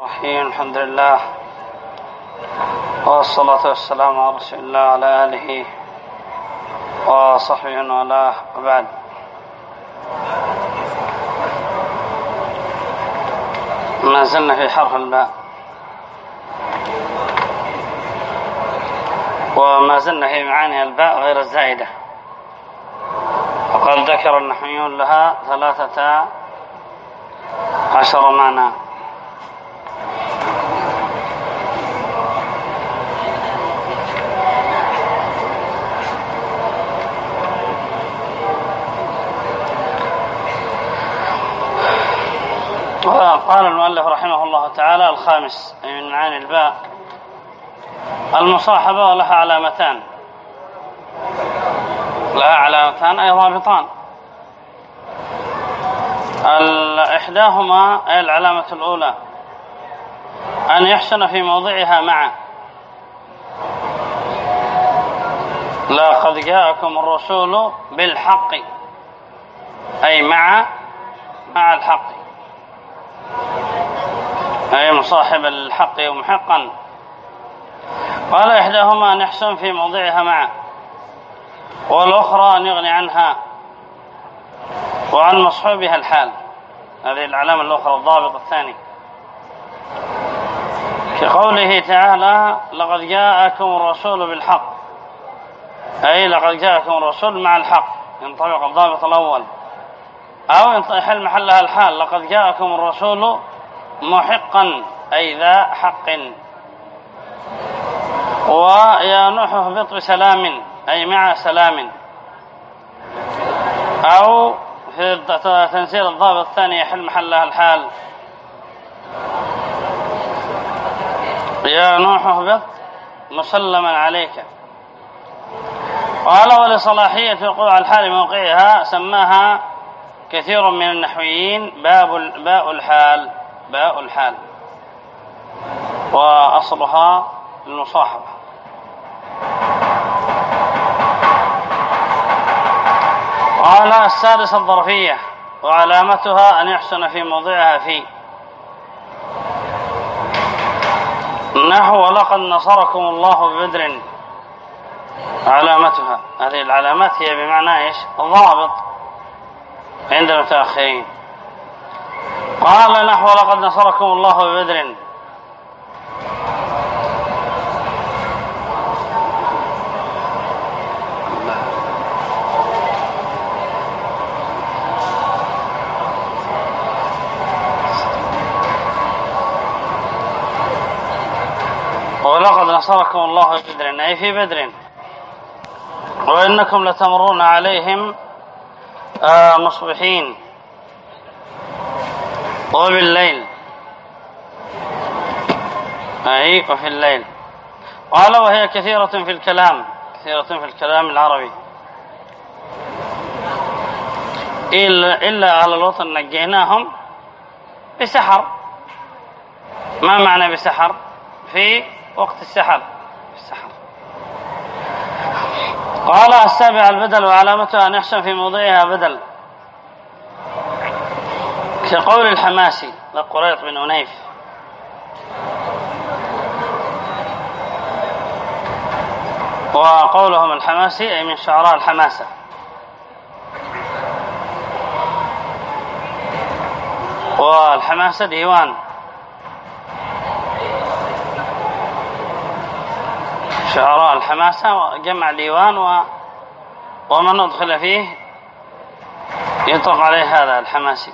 الرحيم الحمد لله والصلاة والسلام على رسول الله وعلى آله وصحبه والاه وبعد. ما زلنا في حرف الباء. وما زلنا في معاني الباء غير الزائدة. وقد ذكر النحويون لها ثلاثة عشر معنى. قال المؤلف رحمه الله تعالى الخامس أي من معاني الباء. المصاحبة ولها علامتان. لها علامتان أي ضابطان إحداهما أي العلامة الأولى أن يحسن في موضعها معا. لقد جاءكم الرسول بالحق أي مع مع الحق. أي مصاحب الحق ومحقا قال إحداهما أن يحسن في موضعها معه. والأخرى أن يغني عنها وعن مصحوبها الحال. هذه العلامة الأخرى الضابط الثاني كقوله تعالى لقد جاءكم الرسول بالحق. أي لقد جاءكم الرسول مع الحق. ينطبق الضابط الأول. أو يحل محلها الحال لقد جاءكم الرسول محقا أي ذا حق. ويا نوح اهبط بسلام أي مع سلام. أو في تنسير الضابط الثاني يحل محلها الحال. يا نوح اهبط مسلما عليك. قال ولصلاحية وقوع الحال موقعها سماها كثير من النحويين باب باء الحال باء الحال. وأصلها المصاحبة. قال السادسة الظرفية وعلامتها أن يحسن في موضعها في. نحو ولقد نصركم الله ببدر. علامتها. هذه العلامات هي بمعنى إيش؟ الضابط. عند المتأخرين قال نحو لقد نصركم الله ببدر. ولقد نصركم الله ببدر أي في بدر. وإنكم لتمرون عليهم آه مصبحين وبالليل أي وفي الليل. قال وهي كثيرة في الكلام. كثيرة في الكلام العربي. إلا, إلا أهل الوطن نجيناهم بسحر. ما معنى بسحر؟ في وقت السحر. قال السابع البدل وعلامتها أن يحسن في موضعها بدل. كقول الحماسي لقريط بن أنيف. وقولهم الحماسي أي من شعراء الحماسة. والحماسة ديوان. شعراء الحماسة جمع ديوان و ومن أدخل فيه يطلق عليه هذا الحماسي.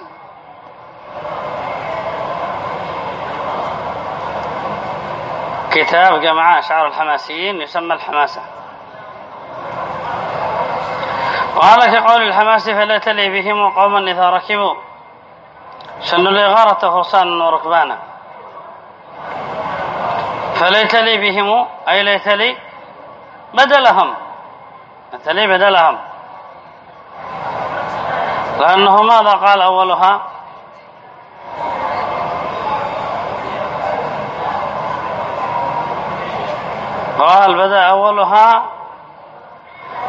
كتاب جمع أشعار الحماسيين يسمى الحماسة. قال كقول الحماسي فلا تلي بهم قوما إذا ركبوا. شنوا الإغارة فرسانا وركبانا فليت لي بهم أي ليت لي بدلهم. ليت لي بدلهم. لأنه ماذا قال أولها؟ قال بدأ أولها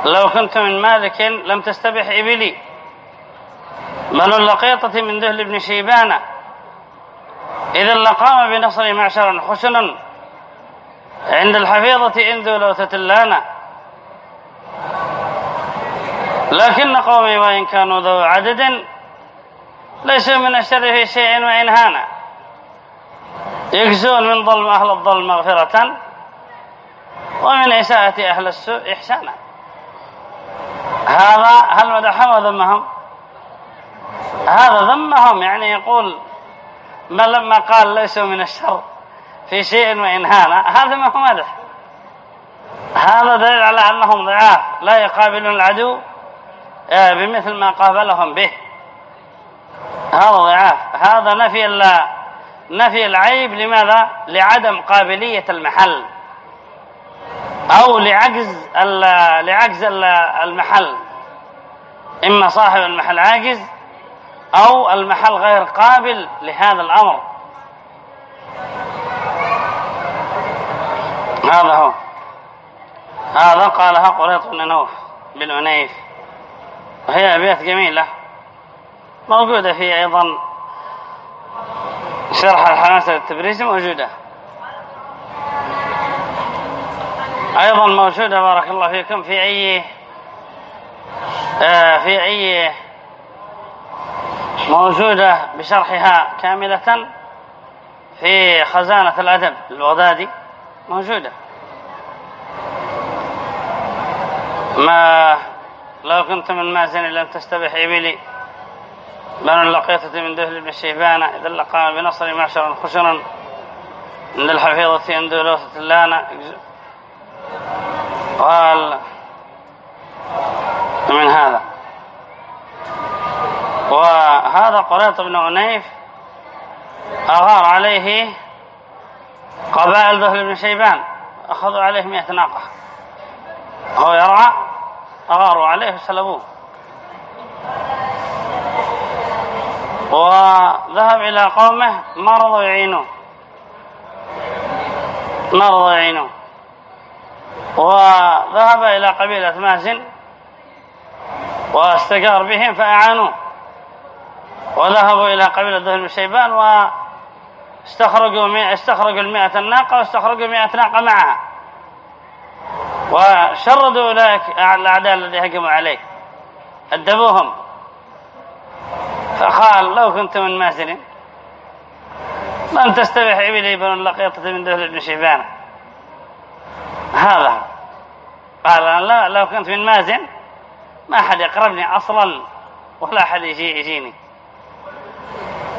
لو كنت من مالك لم تستبح إبلي. بل اللقيطة من ذهل بن شيبان. إذا لقام بنصر معشرا خشنا عند الحفيظة إن لو تتلانا لكن قومي وإن كانوا ذو عدد ليسوا من الشر في شيء وإن هانا يجزون من ظلم أهل الظلم مغفرة ومن إساءة أهل السوء إحسانا. هذا هل مدحهم وذمهم؟ هذا ذمهم يعني يقول ما لما قال ليسوا من الشر؟ في شيء وإن هانا هذا ما هو مدح. هذا دليل على أنهم ضعاف لا يقابلون العدو آه، بمثل ما قابلهم به. هذا ضعاف. هذا نفي نفي العيب. لماذا؟ لعدم قابلية المحل. أو لعجز لعجز المحل. إما صاحب المحل عاجز أو المحل غير قابل لهذا الأمر. هذا هو. هذا قالها قريط بن نوف بالعنيف وهي أبيات جميلة موجودة في أيضا. شرح الحماسة التبريزي موجودة. أيضا موجودة بارك الله فيكم في أي آه، في أي موجودة بشرحها كاملة في خزانة الأدب البغدادي موجودة. ما لو كنت من مازن لم تستبح إبلي بنو اللقيطة من دهل بن شيبان إذا لقام بنصر معشرا خشرا عند الحفيظة عند لوثة اللانا قال من هذا. وهذا قريط بن عنيف أغار عليه قبائل ذهل بن شيبان أخذوا عليه مئة ناقة. هو يرعى أغاروا عليه وسلبوه. وذهب إلى قومه ما رضوا يعينوه. ما رضوا يعينوه. وذهب إلى قبيلة مازن واستجار بهم فأعانوه. وذهبوا إلى قبيلة ذهل شيبان واستخرجوا استخرجوا المئة الناقة واستخرجوا مئة ناقة معها. وشردوا أولئك الأعداء الذي هجموا عليه. أدبوهم. فقال لو كنت من مازن لن تستبح إبلي بن اللقيطة من دهل بن شيبان. هذا قال لا لو كنت من مازن ما أحد يقربني أصلا ولا أحد يجي يجيني.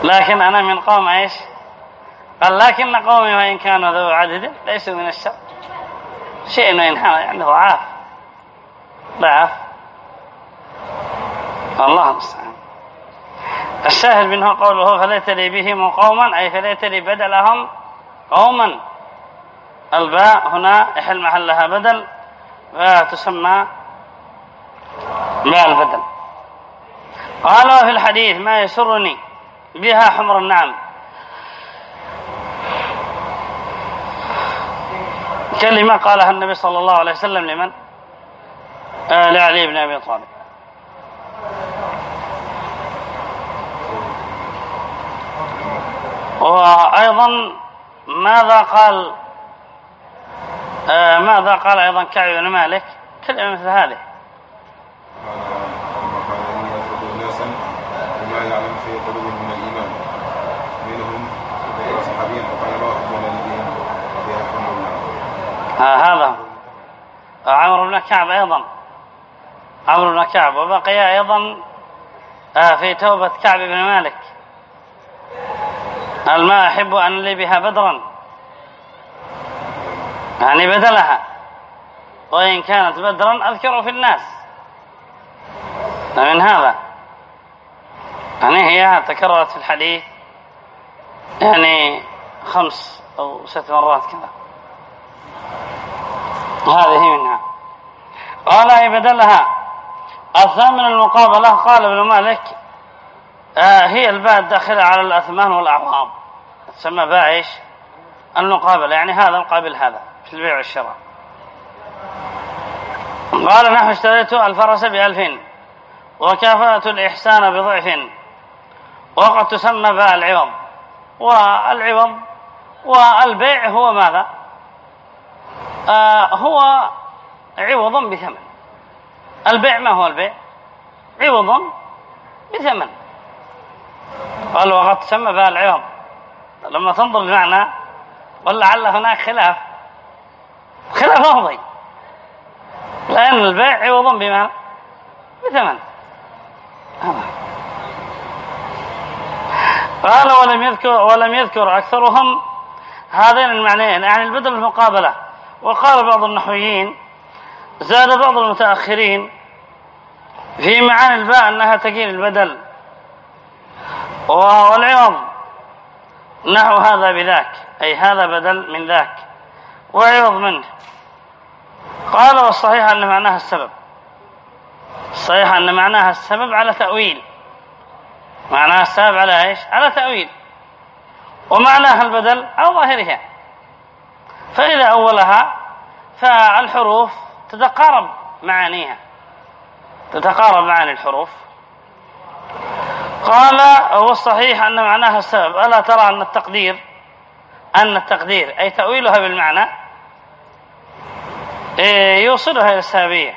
لكن أنا من قوم إيش؟ قال لكن قومي وإن كانوا ذو عدد ليسوا من الشر. شيء وإن عنده ضعاف ضعاف الله المستعان. الشاهد منه قوله فليت لي بهم قوما أي فليت لي بدلهم قوما. الباء هنا يحل محلها بدل وتسمى باء البدل. قال وفي الحديث ما يسرني بها حمر النعم. كلمة قالها النبي صلى الله عليه وسلم لمن؟ آه لعلي بن أبي طالب. وأيضا ماذا قال؟ آه ماذا قال أيضا كعب بن مالك؟ كلمة مثل هذه. بن كعب أيضا. عمرو بن كعب. وبقي أيضا آه، في توبة كعب بن مالك. قال ما أحب أن لي بها بدرا. يعني بدلها. وإن كانت بدرا أذكر في الناس. من هذا. يعني هي تكررت في الحديث يعني خمس أو ست مرات كذا. هذه منها. قال أي بدلها؟ الثامن المقابلة قال ابن مالك آه هي الباء الداخلة على الأثمان والأعوام تسمى باء إيش؟ المقابلة يعني هذا مقابل هذا في البيع والشراء. قال نحن اشتريت الفرس بألفين وكافأت الإحسان بضعف وقد تسمى باء العوض. والعوض والبيع هو ماذا؟ آه هو عوض بثمن. البيع ما هو البيع؟ عوض بثمن. قال وقد تسمى بها العوض. لما تنظر المعنى ولعل هناك خلاف. خلاف أفضي لأن البيع عوض بما بثمن. قال ولم يذكر ولم يذكر أكثرهم هذين المعنيين يعني البدل المقابلة. وقال بعض النحويين زاد بعض المتأخرين في معاني الباء أنها تقيل البدل. والعوض نحو هذا بذاك. أي هذا بدل من ذاك. وعوض منه. قال والصحيح أن معناها السبب. الصحيح أن معناها السبب على تأويل. معناها السبب على إيش؟ على تأويل. ومعناها البدل على ظاهرها. فإذا أولها فالحروف تتقارب معانيها. تتقارب معاني الحروف. قال والصحيح أن معناها السبب. ألا ترى أن التقدير أن التقدير أي تأويلها بالمعنى إيه، يوصلها إلى السببية.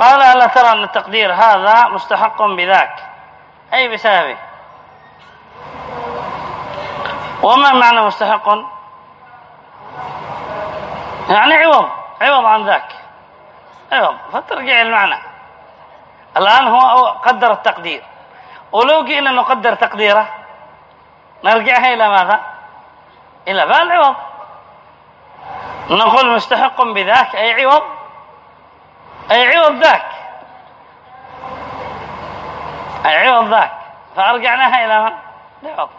قال ألا ترى أن التقدير هذا مستحق بذاك أي بسببه. وما معنى مستحق؟ يعني عوض. عوض عن ذاك. عوض. فترجع المعنى. الآن هو قدر التقدير. ولو جئنا نقدر تقديره نرجعها إلى ماذا؟ إلى بال العوض. نقول مستحق بذاك أي عوض؟ أي عوض ذاك؟ أي عوض ذاك. فأرجعناها إلى من؟ لعوض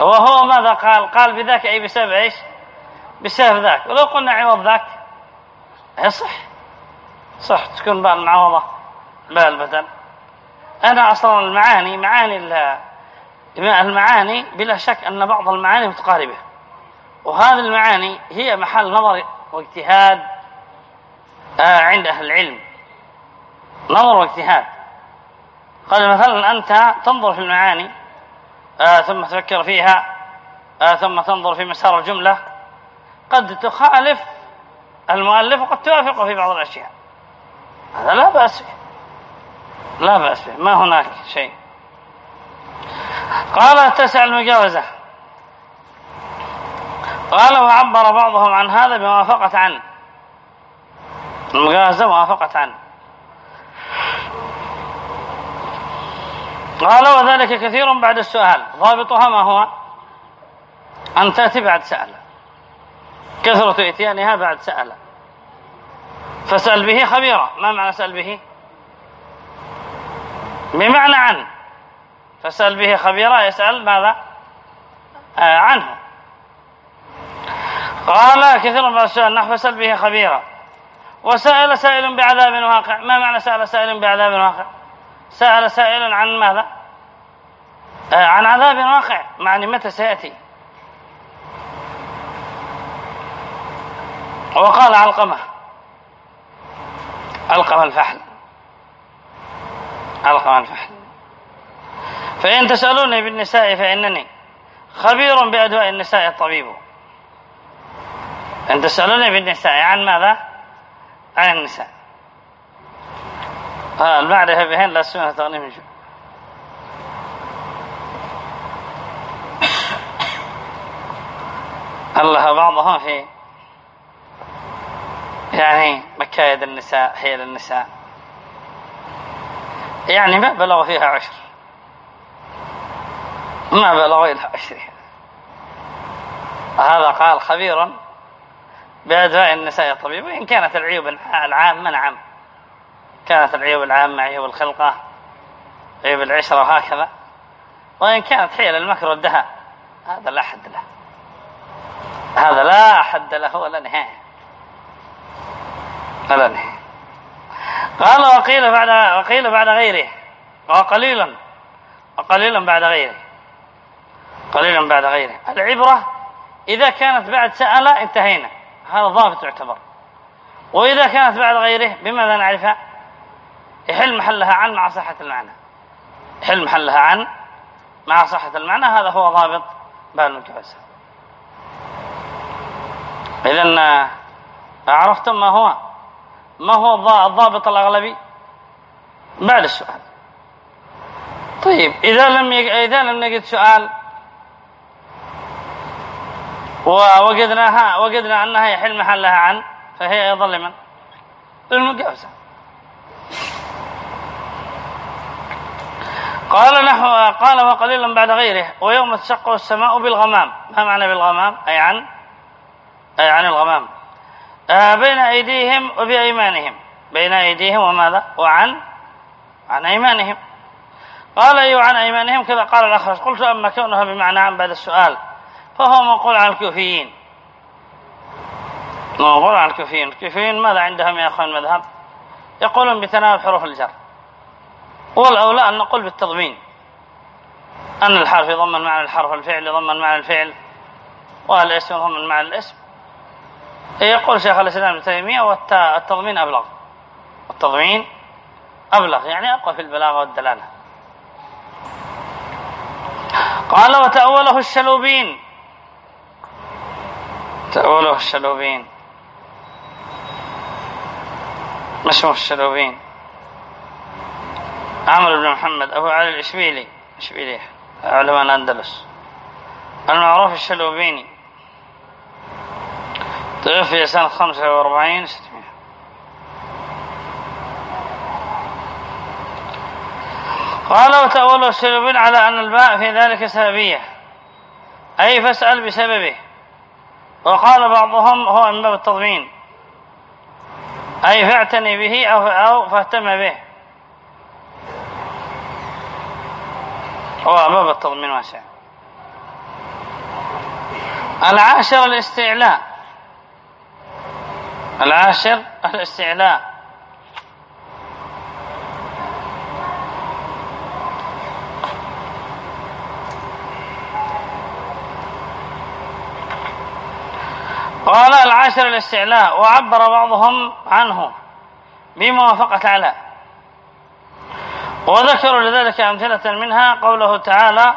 وهو ماذا قال؟ قال بذاك أي بسبب إيش؟ بسبب ذاك. ولو قلنا عوض ذاك يصح صح. تكون بقى المعوضة بقى البدل أنا أصلا المعاني معاني المعاني بلا شك أن بعض المعاني متقاربة. وهذه المعاني هي محل نظر واجتهاد آه، عند أهل العلم. نظر واجتهاد. قال مثلا أنت تنظر في المعاني آه ثم تفكر فيها آه ثم تنظر في مسار الجملة قد تخالف المؤلف وقد توافقه في بعض الأشياء. هذا لا بأس به. لا بأس به. ما هناك شيء. قال تسع المجاوزة. قال وعبر بعضهم عن هذا بموافقة عنه. المجاوزة موافقة عنه. قال وذلك كثير بعد السؤال. ضابطها ما هو؟ أن تأتي بعد سأل كثرة إتيانها بعد سأل فسأل به خبيرا ما معنى سأل به؟ بمعنى عن. فسأل به خبيرا يسأل ماذا؟ آه عنه. قال كثير من السؤال نحو فسأل به خبيرا. وسأل سائل بعذاب واقع. ما معنى سأل سائل بعذاب واقع؟ سأل سائل عن ماذا؟ آه عن عذاب واقع. معني متى سيأتي؟ وقال علقمة علقمة الفحل. علقمة الفحل. فإن تسألوني بالنساء فإنني خبير بأدواء النساء الطبيب. إن تسألوني بالنساء عن ماذا؟ عن النساء. المعرفة بهن لا سنة تغني من شو الله بعضهم في يعني مكايد النساء حيل النساء يعني ما بلغ فيها عشر. ما بلغ إلى عشرها هذا قال خبيرا بأدواء النساء الطبيب وإن كانت العيوب العامة نعم كانت العيوب العامة عيوب الخلقة عيوب العشرة وهكذا. وإن كانت حيل المكر والدهاء هذا لا حد له. هذا لا حد له ولا نهاية. نهاية قال وقيل بعد وقيل بعد غيره. وقليلا وقليلا بعد غيره. قليلا بعد غيره. العبرة إذا كانت بعد سأل انتهينا. هذا ضابط يعتبر. وإذا كانت بعد غيره بماذا نعرفها يحل محلها عن مع صحة المعنى. يحل محلها عن مع صحة المعنى. هذا هو ضابط باب المجاوزة إذا عرفتم ما هو؟ ما هو الضابط الأغلبي بعد السؤال. طيب إذا لم يج... إذا لم نجد سؤال ووجدناها وجدنا أنها يحل محلها عن فهي أيضا لمن؟ للمجاوزة قال نحو قال وقليلا بعد غيره ويوم تشق السماء بالغمام. ما معنى بالغمام؟ أي عن أي عن الغمام. بين أيديهم وبأيمانهم بين أيديهم وماذا؟ وعن عن أيمانهم. قال أي عن أيمانهم. كذا قال الأخرج. قلت أما كونها بمعنى عن بعد السؤال فهو منقول عن الكوفيين. منقول عن الكوفيين. الكوفيين ماذا عندهم يا أخوان المذهب؟ يقولون بتناول حروف الجر. والأولى أن نقول بالتضمين. أن الحرف يضمن معنى الحرف الفعل يضمن معنى الفعل والاسم يضمن معنى الاسم. يقول شيخ الإسلام ابن تيمية والتضمين أبلغ. التضمين أبلغ يعني أقوى في البلاغة والدلالة. قال وتأوله الشلوبين. تأوله الشلوبين. اسمه الشلوبين؟ عمرو بن محمد أبو علي الإشبيلي. إشبيلي علماء الأندلس. المعروف الشلوبيني. توفي سنة خمسة وأربعين ستمائة قال وتأول السببين على أن الباء في ذلك سببية. أي فاسأل بسببه. وقال بعضهم هو من باب التضمين. أي فاعتني به أو, أو فاهتم به. هو باب التضمين واسع. العاشر الاستعلاء. العاشر الاستعلاء. قال العاشر الاستعلاء وعبر بعضهم عنه بموافقة على. وذكروا لذلك أمثلة منها قوله تعالى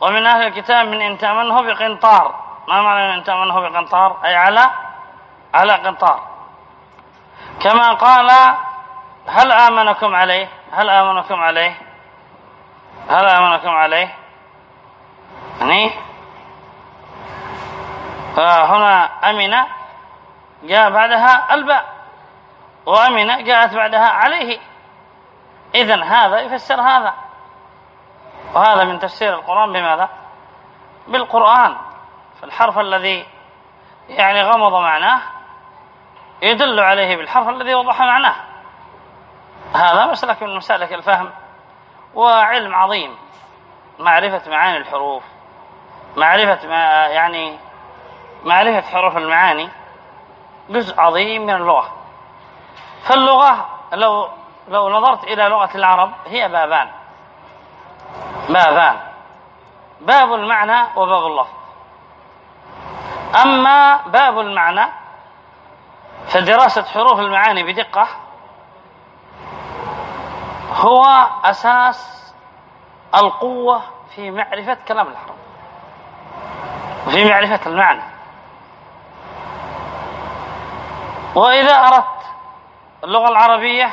ومن أهل الكتاب من إن تأمنه بقنطار. ما معنى من إن تأمنه بقنطار؟ أي على على قنطار. كما قال هل آمنكم عليه؟ هل آمنكم عليه؟ هل آمنكم عليه؟ يعني فهنا أمن جاء بعدها الباء. وأمن جاءت بعدها عليه. إذن هذا يفسر هذا. وهذا من تفسير القرآن بماذا؟ بالقرآن. فالحرف الذي يعني غمض معناه يدل عليه بالحرف الذي وضح معناه. هذا مسلك من مسالك الفهم وعلم عظيم. معرفة معاني الحروف معرفة ما يعني معرفة حروف المعاني جزء عظيم من اللغة. فاللغة لو لو نظرت إلى لغة العرب هي بابان. بابان. باب المعنى وباب اللفظ. أما باب المعنى فدراسة حروف المعاني بدقة هو أساس القوة في معرفة كلام العرب وفي معرفة المعنى. وإذا أردت اللغة العربية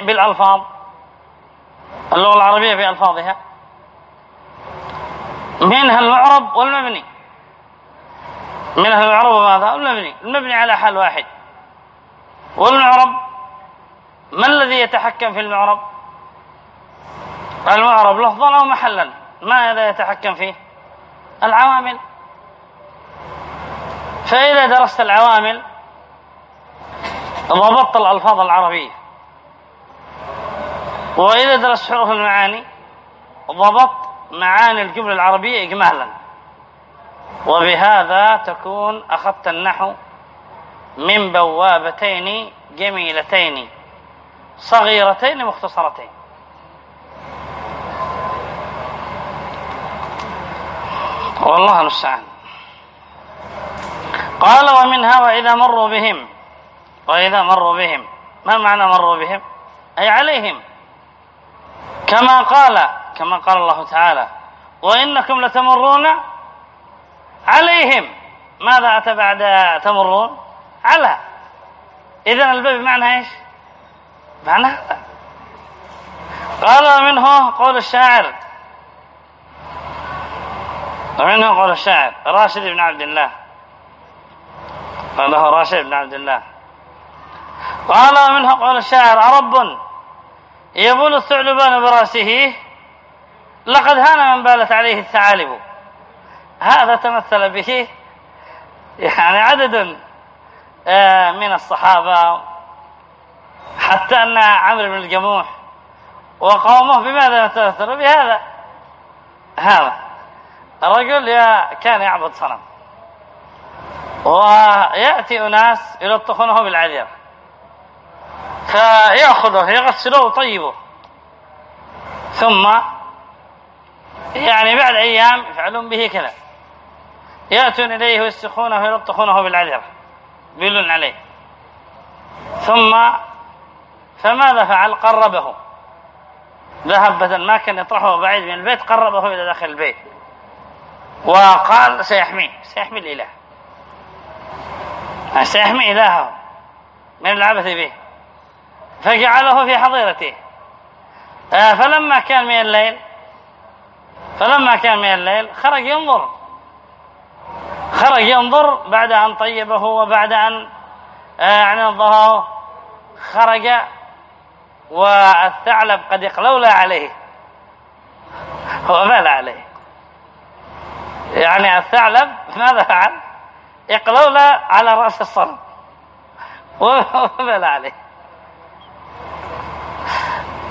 بالألفاظ اللغة العربية بألفاظها منها المعرب والمبني. منها المعرب وماذا؟ المبني المبني على حال واحد. والمعرب ما الذي يتحكم في المعرب المعرب لفظا أو محلا. ماذا يتحكم فيه؟ العوامل. فإذا درست العوامل ضبطت الألفاظ العربية وإذا درست حروف المعاني ضبطت معاني الجملة العربية إجمالا. وبهذا تكون أخذت النحو من بوابتين جميلتين صغيرتين مختصرتين. والله المستعان. قال ومنها وإذا مروا بهم. وإذا مروا بهم. ما معنى مروا بهم؟ أي عليهم. كما قال كما قال الله تعالى وإنكم لتمرون عليهم. ماذا أتى بعد تمرون؟ على. إذن الباب بمعنى إيش؟ معنى هذا. قال منه قول الشاعر. ومنه قول الشاعر راشد بن عبد الله. قال له راشد بن عبد الله. قال ومنه قول الشاعر أرب يبول الثعلبان برأسه لقد هان من بالت عليه الثعالب. هذا تمثل به يعني عدد آه، من الصحابة حتى أن عمرو بن الجموح وقومه بماذا يتأثر بهذا؟ هذا الرجل كان يعبد صنم. ويأتي أناس يلطخونه بالعذير فيأخذه يغسله ويطيبه ثم يعني بعد أيام يفعلون به كذا. يأتون إليه ويستخونه ويلطخونه بالعذر بيلون عليه. ثم فماذا فعل؟ قربه. ذهب بدل ما كان يطرحه بعيد من البيت قربه إلى داخل البيت. وقال سيحميه سيحمي الإله. سيحمي إلهه من العبث به. فجعله في حظيرته آه، فلما كان من الليل فلما كان من الليل خرج ينظر. خرج ينظر بعد أن طيبه وبعد أن آه، يعني نظره خرج والثعلب قد اقلول عليه. هو مال عليه؟ يعني الثعلب ماذا فعل؟ اقلول على رأس الصنم ومال عليه؟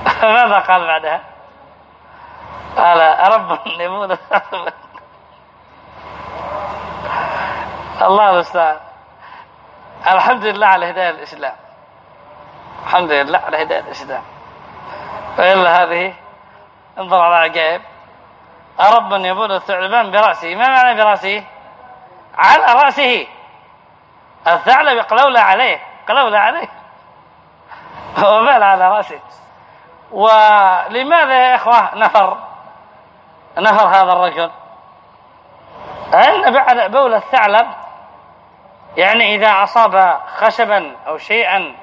ماذا قال بعدها؟ قال رب يمون الله المستعان الحمد لله على هداية الإسلام. الحمد لله على هداية الإسلام. وإلا هذه انظر على عجائب رب يبول الثعلبان برأسه. ما معنى برأسه؟ على رأسه. الثعلب قلولة عليه. قلولة عليه. وبال على رأسه. ولماذا يا إخوة نفر نفر هذا الرجل. أن بعد بول الثعلب؟ يعني إذا أصاب خشبا أو شيئا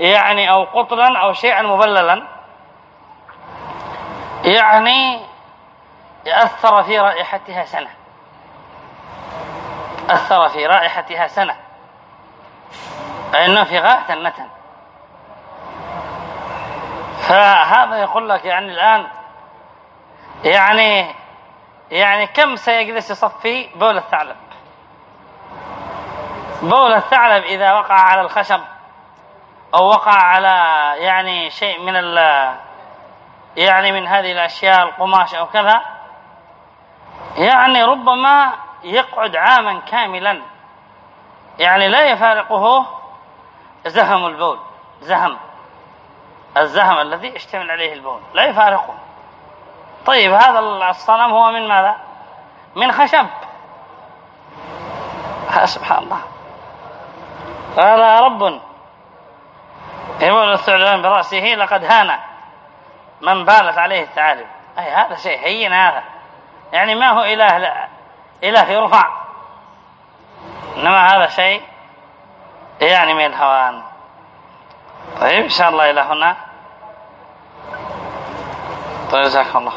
يعني أو قطلا أو شيئا مبللا يعني يأثر في رائحتها سنة. أثر في رائحتها سنة. فإنه في غاية النتن فهذا يقول لك يعني الآن يعني يعني كم سيجلس يصفي بول الثعلب؟ بول الثعلب إذا وقع على الخشب أو وقع على يعني شيء من ال يعني من هذه الأشياء القماش أو كذا يعني ربما يقعد عاما كاملا. يعني لا يفارقه زهم البول زهم الزهم الذي يشتمل عليه البول لا يفارقه. طيب هذا الصنم هو من ماذا؟ من خشب. سبحان الله. قال رب. يقول الثعلبان برأسه لقد هان من بالت عليه الثعالب أي هذا شيء هين هذا. يعني ما هو إله لا إله يرفع. إنما هذا شيء يعني من الهوان. طيب إن شاء الله إلى هنا. طيب جزاكم الله